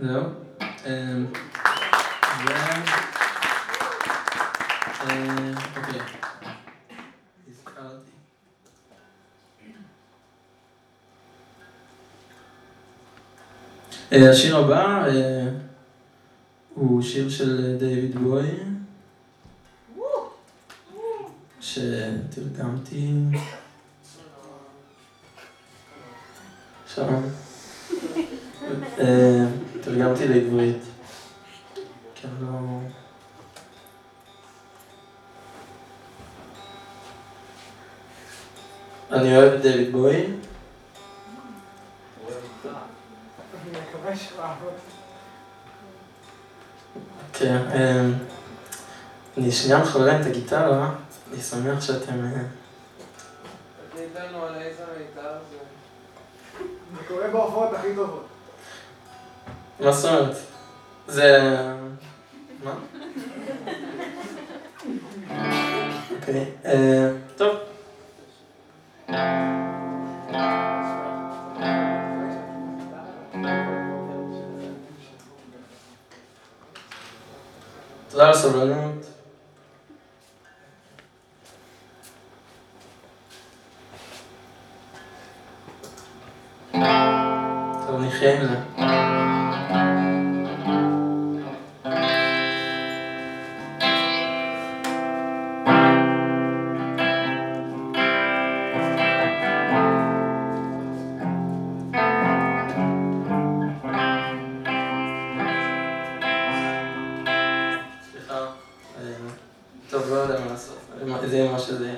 זהו. אמ. אה, אוקיי. הזכרתי. אה, השיר הבא אה, הוא שיר של דיוויד בוי, שתרגמתי. שלום. תרגמתי לעברית. כן, לא... אני אוהב את דיוויד בוי. כן, אה, אני שנייה מחרן את הגיטרה, אני שמח שאתם... אה, תגיד לנו על איזה מיתר זה. זה קורה בהופעות הכי טובות. מה זאת אומרת? זה... מה? אוקיי, אה, טוב. תודה על הסבלנות. טוב, נחיה עם זה. טוב, לא יודע מה לעשות, זה מה שזה יהיה.